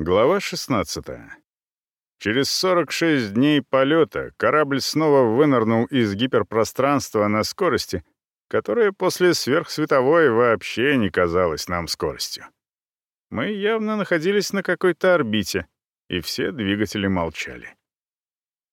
Глава 16. Через 46 дней полета корабль снова вынырнул из гиперпространства на скорости, которая после сверхсветовой вообще не казалась нам скоростью. Мы явно находились на какой-то орбите, и все двигатели молчали.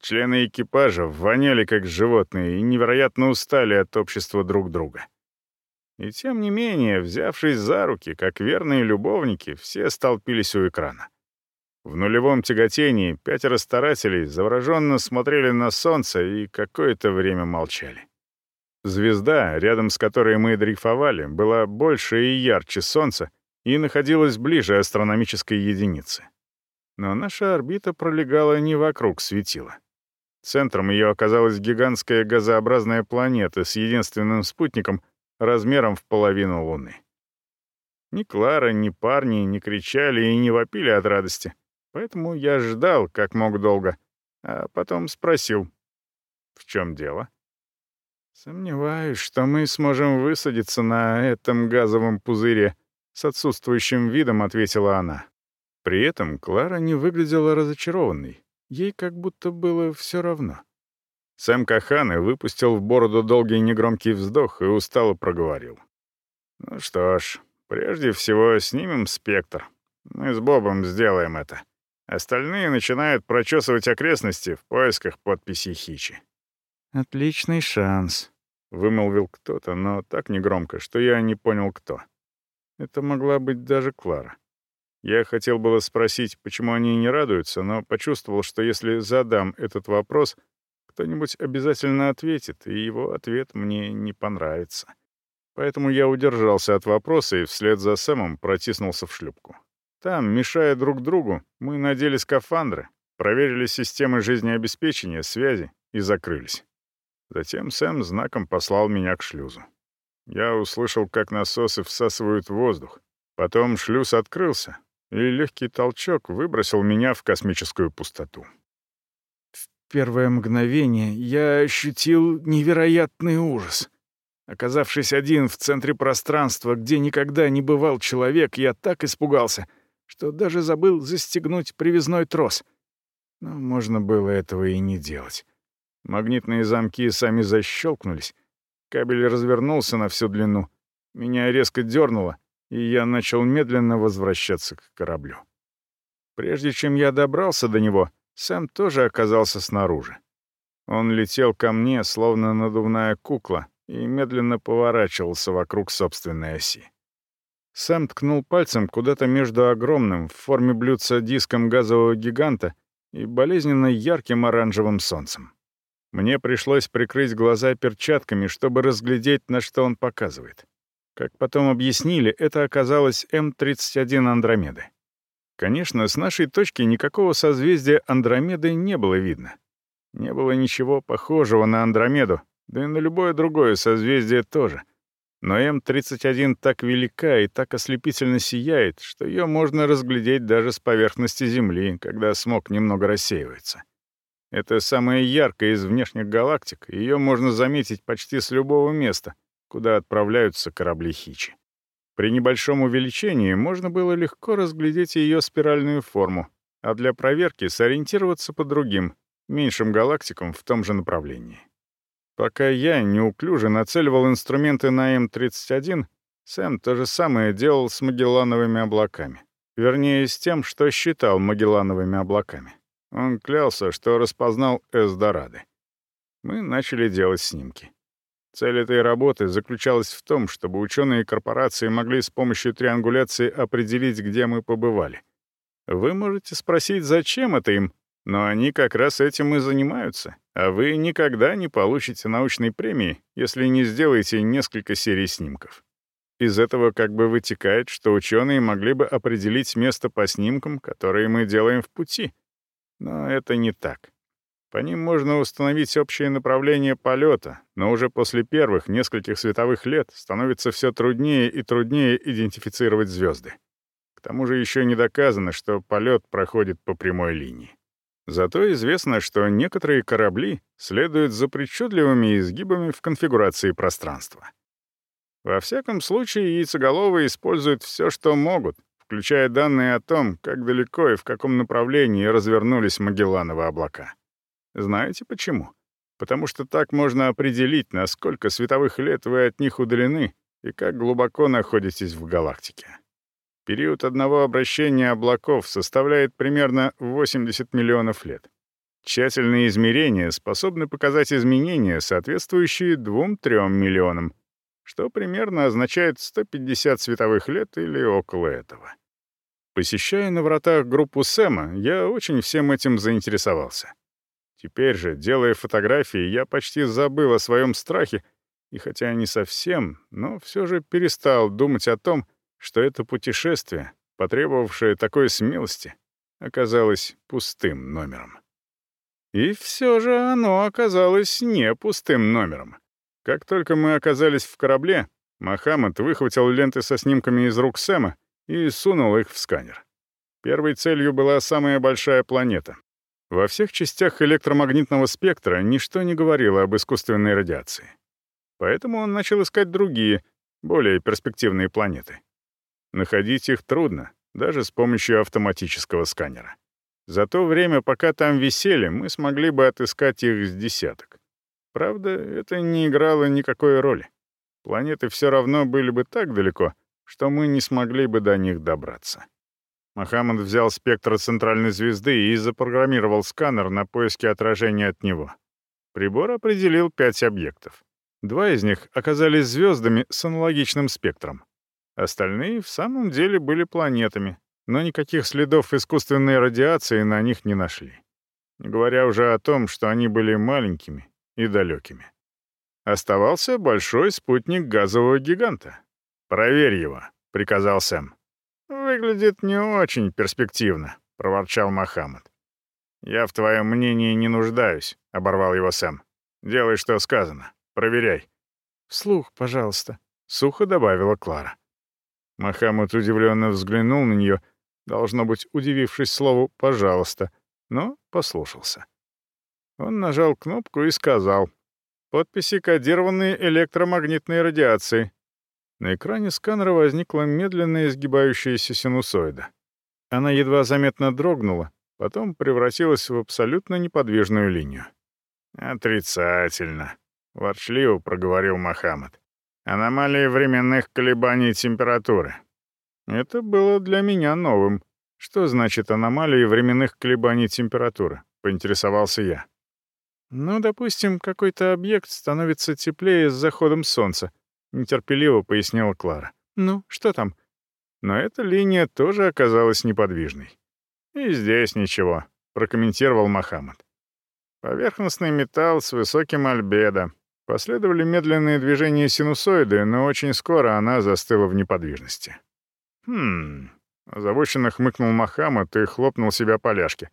Члены экипажа воняли как животные и невероятно устали от общества друг друга. И тем не менее, взявшись за руки, как верные любовники, все столпились у экрана. В нулевом тяготении пятеро старателей завороженно смотрели на солнце и какое-то время молчали. Звезда, рядом с которой мы дрейфовали, была больше и ярче солнца и находилась ближе астрономической единицы. Но наша орбита пролегала не вокруг светила. Центром ее оказалась гигантская газообразная планета с единственным спутником размером в половину Луны. Ни Клара, ни парни не кричали и не вопили от радости. Поэтому я ждал, как мог долго, а потом спросил, в чем дело? Сомневаюсь, что мы сможем высадиться на этом газовом пузыре, с отсутствующим видом ответила она. При этом Клара не выглядела разочарованной. Ей как будто было все равно. Сэм Каханы выпустил в бороду долгий негромкий вздох и устало проговорил. «Ну что ж, прежде всего снимем спектр. Мы с Бобом сделаем это. Остальные начинают прочесывать окрестности в поисках подписи Хичи. «Отличный шанс», — вымолвил кто-то, но так негромко, что я не понял, кто. Это могла быть даже Клара. Я хотел было спросить, почему они не радуются, но почувствовал, что если задам этот вопрос, кто-нибудь обязательно ответит, и его ответ мне не понравится. Поэтому я удержался от вопроса и вслед за Сэмом протиснулся в шлюпку. Там, мешая друг другу, мы надели скафандры, проверили системы жизнеобеспечения, связи и закрылись. Затем Сэм знаком послал меня к шлюзу. Я услышал, как насосы всасывают воздух. Потом шлюз открылся, и легкий толчок выбросил меня в космическую пустоту. В первое мгновение я ощутил невероятный ужас. Оказавшись один в центре пространства, где никогда не бывал человек, я так испугался — что даже забыл застегнуть привязной трос. Но можно было этого и не делать. Магнитные замки сами защелкнулись, кабель развернулся на всю длину, меня резко дернуло, и я начал медленно возвращаться к кораблю. Прежде чем я добрался до него, Сэм тоже оказался снаружи. Он летел ко мне, словно надувная кукла, и медленно поворачивался вокруг собственной оси. Сэм ткнул пальцем куда-то между огромным в форме блюдца диском газового гиганта и болезненно ярким оранжевым солнцем. Мне пришлось прикрыть глаза перчатками, чтобы разглядеть, на что он показывает. Как потом объяснили, это оказалось М-31 Андромеды. Конечно, с нашей точки никакого созвездия Андромеды не было видно. Не было ничего похожего на Андромеду, да и на любое другое созвездие тоже — но М-31 так велика и так ослепительно сияет, что ее можно разглядеть даже с поверхности Земли, когда смог немного рассеивается. Это самая яркая из внешних галактик, ее можно заметить почти с любого места, куда отправляются корабли Хичи. При небольшом увеличении можно было легко разглядеть ее спиральную форму, а для проверки сориентироваться по другим, меньшим галактикам в том же направлении. Пока я неуклюже нацеливал инструменты на М-31, Сэм то же самое делал с Магеллановыми облаками. Вернее, с тем, что считал Магеллановыми облаками. Он клялся, что распознал Эсдорады. Мы начали делать снимки. Цель этой работы заключалась в том, чтобы ученые корпорации могли с помощью триангуляции определить, где мы побывали. Вы можете спросить, зачем это им, но они как раз этим и занимаются, а вы никогда не получите научной премии, если не сделаете несколько серий снимков. Из этого как бы вытекает, что ученые могли бы определить место по снимкам, которые мы делаем в пути. Но это не так. По ним можно установить общее направление полета, но уже после первых нескольких световых лет становится все труднее и труднее идентифицировать звезды. К тому же еще не доказано, что полет проходит по прямой линии. Зато известно, что некоторые корабли следуют за причудливыми изгибами в конфигурации пространства. Во всяком случае, яйцеголовые используют все, что могут, включая данные о том, как далеко и в каком направлении развернулись Магеллановы облака. Знаете почему? Потому что так можно определить, на сколько световых лет вы от них удалены и как глубоко находитесь в галактике. Период одного обращения облаков составляет примерно 80 миллионов лет. Тщательные измерения способны показать изменения, соответствующие 2-3 миллионам, что примерно означает 150 световых лет или около этого. Посещая на вратах группу Сэма, я очень всем этим заинтересовался. Теперь же, делая фотографии, я почти забыл о своем страхе, и хотя не совсем, но все же перестал думать о том, что это путешествие, потребовавшее такой смелости, оказалось пустым номером. И все же оно оказалось не пустым номером. Как только мы оказались в корабле, Мохаммед выхватил ленты со снимками из рук Сэма и сунул их в сканер. Первой целью была самая большая планета. Во всех частях электромагнитного спектра ничто не говорило об искусственной радиации. Поэтому он начал искать другие, более перспективные планеты. Находить их трудно, даже с помощью автоматического сканера. За то время, пока там висели, мы смогли бы отыскать их с десяток. Правда, это не играло никакой роли. Планеты все равно были бы так далеко, что мы не смогли бы до них добраться. Мохаммед взял спектр центральной звезды и запрограммировал сканер на поиски отражения от него. Прибор определил пять объектов. Два из них оказались звездами с аналогичным спектром. Остальные в самом деле были планетами, но никаких следов искусственной радиации на них не нашли. Не говоря уже о том, что они были маленькими и далекими. Оставался большой спутник газового гиганта. «Проверь его», — приказал Сэм. «Выглядит не очень перспективно», — проворчал Мохаммед. «Я в твоем мнении не нуждаюсь», — оборвал его Сэм. «Делай, что сказано. Проверяй». «Вслух, пожалуйста», — сухо добавила Клара. Мохаммед удивленно взглянул на нее должно быть, удивившись слову «пожалуйста», но послушался. Он нажал кнопку и сказал «Подписи, кодированные электромагнитной радиацией». На экране сканера возникла медленная изгибающаяся синусоида. Она едва заметно дрогнула, потом превратилась в абсолютно неподвижную линию. «Отрицательно», — ворчливо проговорил Мохаммед. «Аномалии временных колебаний температуры. Это было для меня новым. Что значит аномалии временных колебаний температуры? Поинтересовался я. Ну, допустим, какой-то объект становится теплее с заходом солнца, нетерпеливо пояснила Клара. Ну, что там? Но эта линия тоже оказалась неподвижной. И здесь ничего, прокомментировал Мохаммед. Поверхностный металл с высоким альбедо. Последовали медленные движения синусоиды, но очень скоро она застыла в неподвижности. «Хм...» — озабоченно хмыкнул Мохаммед и хлопнул себя по ляжке.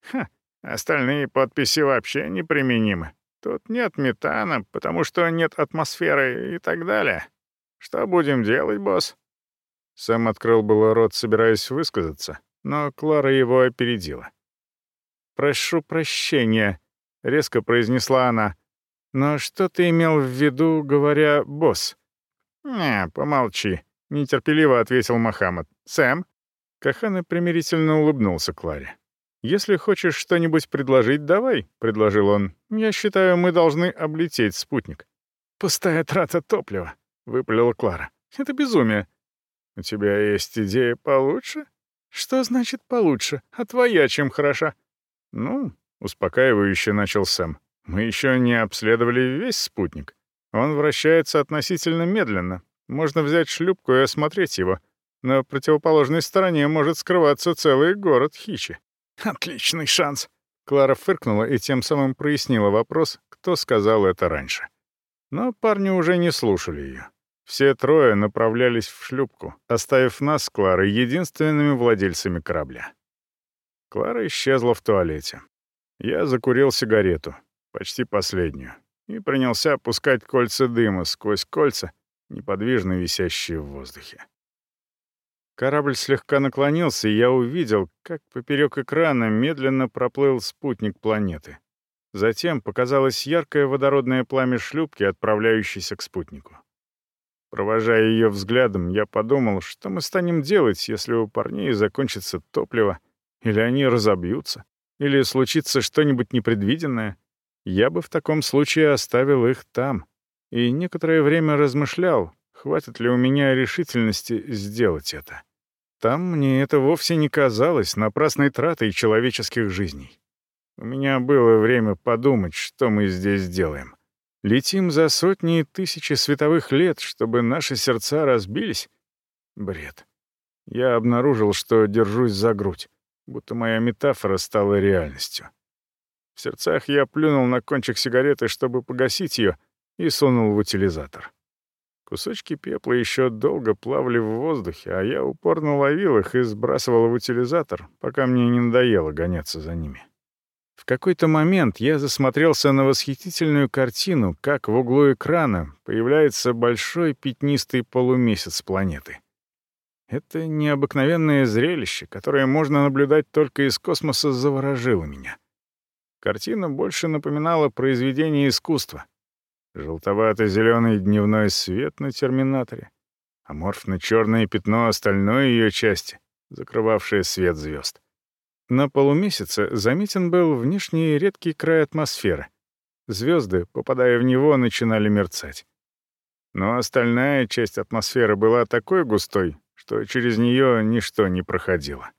«Ха, остальные подписи вообще неприменимы. Тут нет метана, потому что нет атмосферы и так далее. Что будем делать, босс?» Сэм открыл было рот, собираясь высказаться, но Клара его опередила. «Прошу прощения», — резко произнесла она. «Но что ты имел в виду, говоря «босс»?» «Не, помолчи», нетерпеливо ответил Мохаммед. «Сэм?» Кахана примирительно улыбнулся Кларе. «Если хочешь что-нибудь предложить, давай», — предложил он. «Я считаю, мы должны облететь спутник». «Пустая трата топлива», — выпалила Клара. «Это безумие». «У тебя есть идея получше?» «Что значит получше? А твоя чем хороша?» «Ну», — успокаивающе начал Сэм. «Мы еще не обследовали весь спутник. Он вращается относительно медленно, можно взять шлюпку и осмотреть его. На противоположной стороне может скрываться целый город Хичи. Отличный шанс. Клара фыркнула и тем самым прояснила вопрос, кто сказал это раньше. Но парни уже не слушали ее. Все трое направлялись в шлюпку, оставив нас с Кларой единственными владельцами корабля. Клара исчезла в туалете. Я закурил сигарету, почти последнюю, и принялся опускать кольца дыма сквозь кольца, неподвижно висящие в воздухе. Корабль слегка наклонился, и я увидел, как поперек экрана медленно проплыл спутник планеты. Затем показалось яркое водородное пламя шлюпки, отправляющейся к спутнику. Провожая ее взглядом, я подумал, что мы станем делать, если у парней закончится топливо, или они разобьются, или случится что-нибудь непредвиденное. Я бы в таком случае оставил их там. И некоторое время размышлял, хватит ли у меня решительности сделать это. Там мне это вовсе не казалось напрасной тратой человеческих жизней. У меня было время подумать, что мы здесь делаем. Летим за сотни и тысячи световых лет, чтобы наши сердца разбились? Бред. Я обнаружил, что держусь за грудь, будто моя метафора стала реальностью. В сердцах я плюнул на кончик сигареты, чтобы погасить ее, и сунул в утилизатор. Кусочки пепла еще долго плавали в воздухе, а я упорно ловил их и сбрасывал в утилизатор, пока мне не надоело гоняться за ними. В какой-то момент я засмотрелся на восхитительную картину, как в углу экрана появляется большой пятнистый полумесяц планеты. Это необыкновенное зрелище, которое можно наблюдать только из космоса, заворожило меня. Картина больше напоминала произведение искусства. Желтовато-зеленый дневной свет на терминаторе, аморфно-черное пятно остальной ее части, закрывавшее свет звезд. На полумесяце заметен был внешний редкий край атмосферы. Звезды, попадая в него, начинали мерцать. Но остальная часть атмосферы была такой густой, что через нее ничто не проходило.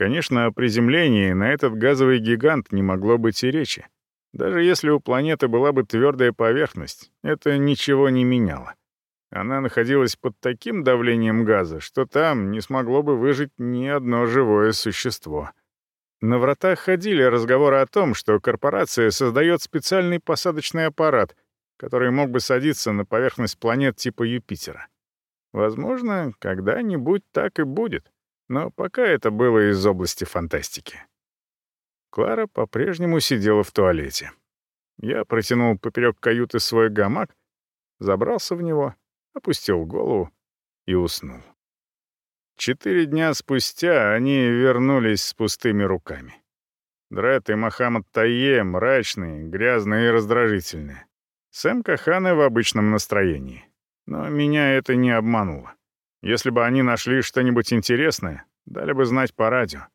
Конечно, о приземлении на этот газовый гигант не могло быть и речи. Даже если у планеты была бы твердая поверхность, это ничего не меняло. Она находилась под таким давлением газа, что там не смогло бы выжить ни одно живое существо — на вратах ходили разговоры о том, что корпорация создает специальный посадочный аппарат, который мог бы садиться на поверхность планет типа Юпитера. Возможно, когда-нибудь так и будет, но пока это было из области фантастики. Клара по-прежнему сидела в туалете. Я протянул поперек каюты свой гамак, забрался в него, опустил голову и уснул. Четыре дня спустя они вернулись с пустыми руками. Дред и Мохаммад Тайе мрачные, грязные и раздражительные. Сэм Каханы в обычном настроении. Но меня это не обмануло. Если бы они нашли что-нибудь интересное, дали бы знать по радио.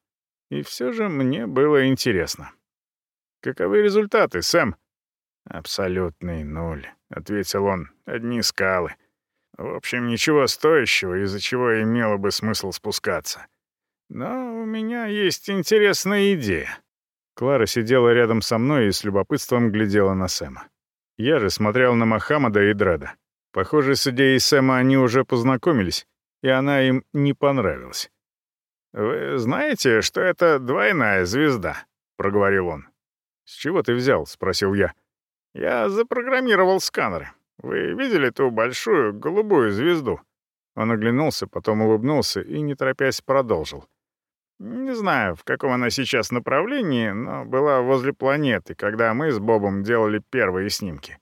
И все же мне было интересно. «Каковы результаты, Сэм?» «Абсолютный ноль», — ответил он. «Одни скалы. В общем, ничего стоящего, из-за чего имело бы смысл спускаться. Но у меня есть интересная идея. Клара сидела рядом со мной и с любопытством глядела на Сэма. Я же смотрел на Мохаммада и Дреда. Похоже, с идеей Сэма они уже познакомились, и она им не понравилась. «Вы знаете, что это двойная звезда?» — проговорил он. «С чего ты взял?» — спросил я. «Я запрограммировал сканеры. Вы видели ту большую голубую звезду?» Он оглянулся, потом улыбнулся и, не торопясь, продолжил. «Не знаю, в каком она сейчас направлении, но была возле планеты, когда мы с Бобом делали первые снимки.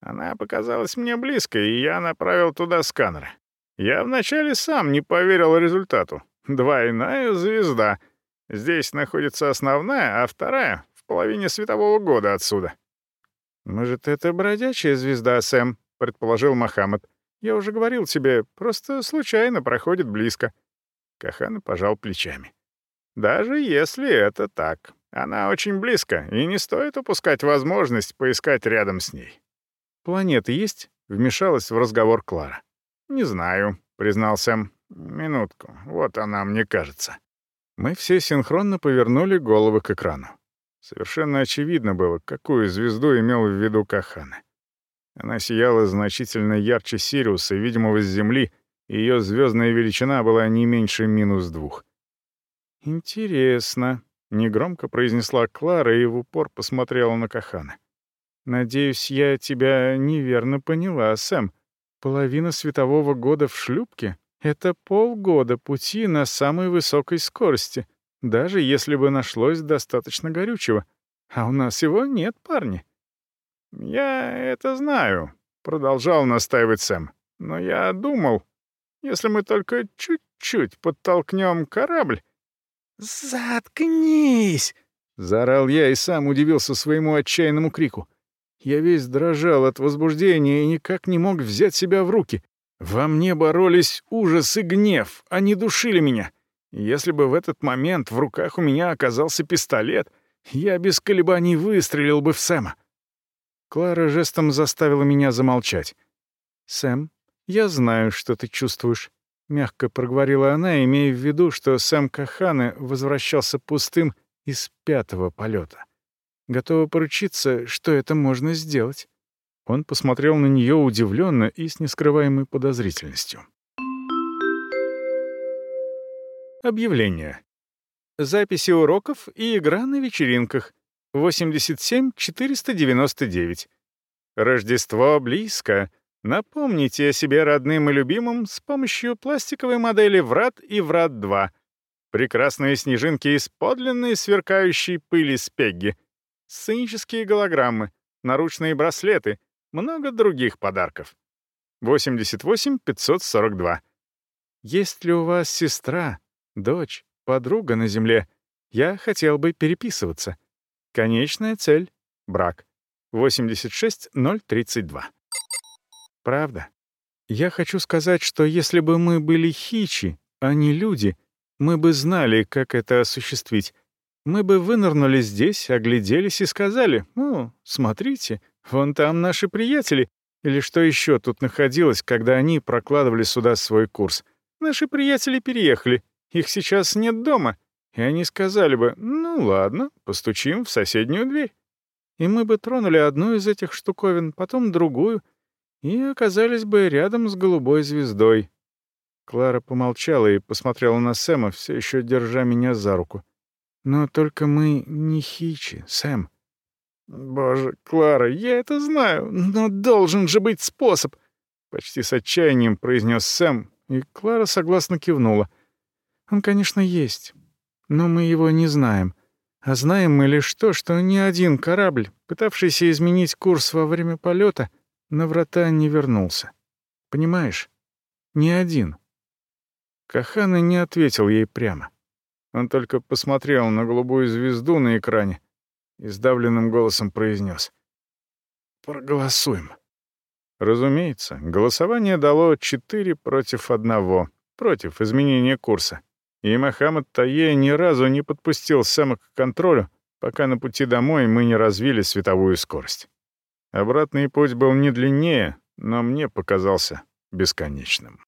Она показалась мне близкой, и я направил туда сканеры. Я вначале сам не поверил результату. Двойная звезда. Здесь находится основная, а вторая — в половине светового года отсюда. «Может, это бродячая звезда, Сэм?» — предположил Мохаммед. «Я уже говорил тебе, просто случайно проходит близко». Кахан пожал плечами. «Даже если это так, она очень близко, и не стоит упускать возможность поискать рядом с ней». «Планеты есть?» — вмешалась в разговор Клара. «Не знаю», — признал Сэм. «Минутку, вот она, мне кажется». Мы все синхронно повернули головы к экрану. Совершенно очевидно было, какую звезду имел в виду Кахана. Она сияла значительно ярче Сириуса, видимого с Земли, и ее звездная величина была не меньше минус двух. «Интересно», — негромко произнесла Клара и в упор посмотрела на Кахана. «Надеюсь, я тебя неверно поняла, Сэм. Половина светового года в шлюпке — это полгода пути на самой высокой скорости даже если бы нашлось достаточно горючего. А у нас его нет, парни. «Я это знаю», — продолжал настаивать Сэм. «Но я думал, если мы только чуть-чуть подтолкнем корабль...» «Заткнись!» — заорал я и сам удивился своему отчаянному крику. Я весь дрожал от возбуждения и никак не мог взять себя в руки. Во мне боролись ужас и гнев, они душили меня. Если бы в этот момент в руках у меня оказался пистолет, я без колебаний выстрелил бы в Сэма. Клара жестом заставила меня замолчать. «Сэм, я знаю, что ты чувствуешь», — мягко проговорила она, имея в виду, что Сэм Каханы возвращался пустым из пятого полета. Готова поручиться, что это можно сделать. Он посмотрел на нее удивленно и с нескрываемой подозрительностью. Объявление. Записи уроков и игра на вечеринках. 87-499. Рождество близко. Напомните о себе родным и любимым с помощью пластиковой модели Врат и Врат-2. Прекрасные снежинки из подлинной сверкающей пыли спегги. Сценические голограммы, наручные браслеты, много других подарков. 88 542. Есть ли у вас сестра, дочь, подруга на земле? Я хотел бы переписываться. Конечная цель — брак. 86032. Правда. Я хочу сказать, что если бы мы были хичи, а не люди, мы бы знали, как это осуществить. Мы бы вынырнули здесь, огляделись и сказали, «О, смотрите, вон там наши приятели». Или что еще тут находилось, когда они прокладывали сюда свой курс. Наши приятели переехали, их сейчас нет дома. И они сказали бы, «Ну ладно, постучим в соседнюю дверь». И мы бы тронули одну из этих штуковин, потом другую, и оказались бы рядом с голубой звездой. Клара помолчала и посмотрела на Сэма, все еще держа меня за руку. Но только мы не хичи, Сэм. Боже, Клара, я это знаю, но должен же быть способ. Почти с отчаянием произнес Сэм, и Клара согласно кивнула. Он, конечно, есть, но мы его не знаем. А знаем мы лишь то, что ни один корабль, пытавшийся изменить курс во время полета, на врата не вернулся. Понимаешь? Ни один. Кахана не ответил ей прямо. Он только посмотрел на голубую звезду на экране и сдавленным голосом произнес. «Проголосуем». Разумеется, голосование дало четыре против одного, против изменения курса. И Мохаммад Тае ни разу не подпустил Сэма к контролю, пока на пути домой мы не развили световую скорость. Обратный путь был не длиннее, но мне показался бесконечным.